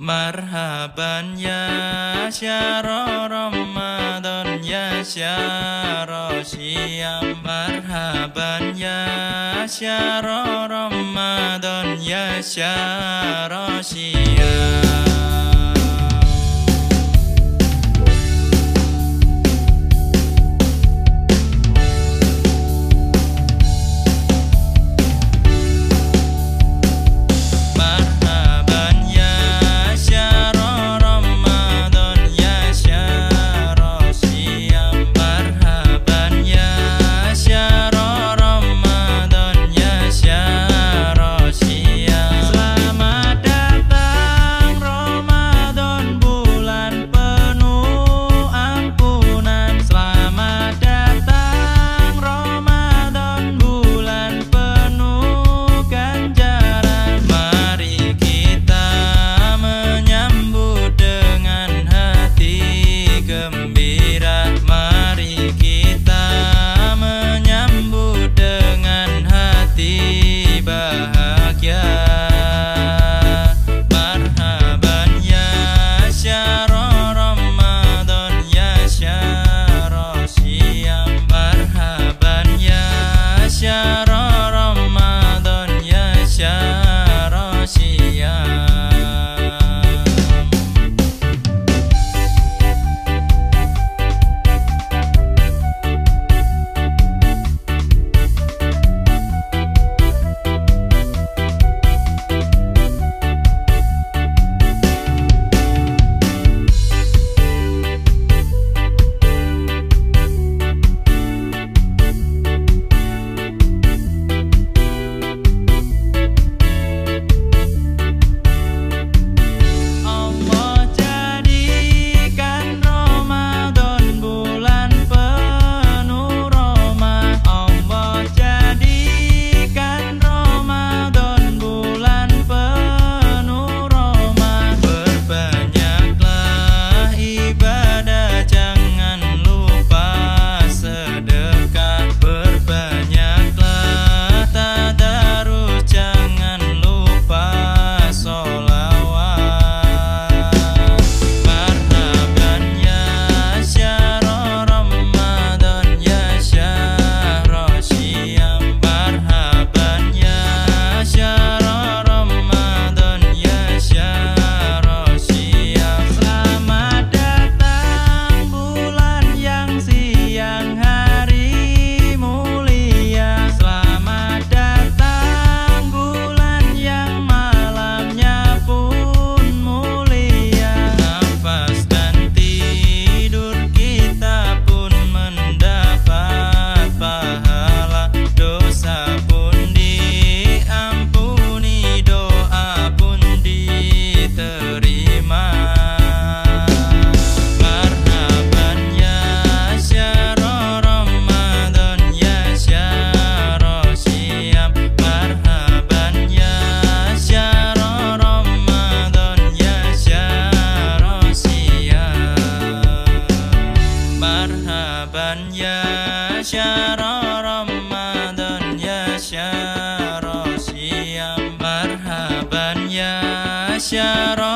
Marhaban ya syara Ramadan ya syara Syam Marhaban ya syara Ramadan ya syara Syam blanca. sahaban ya syara ramadan ya syara siam. Marhaban ya syara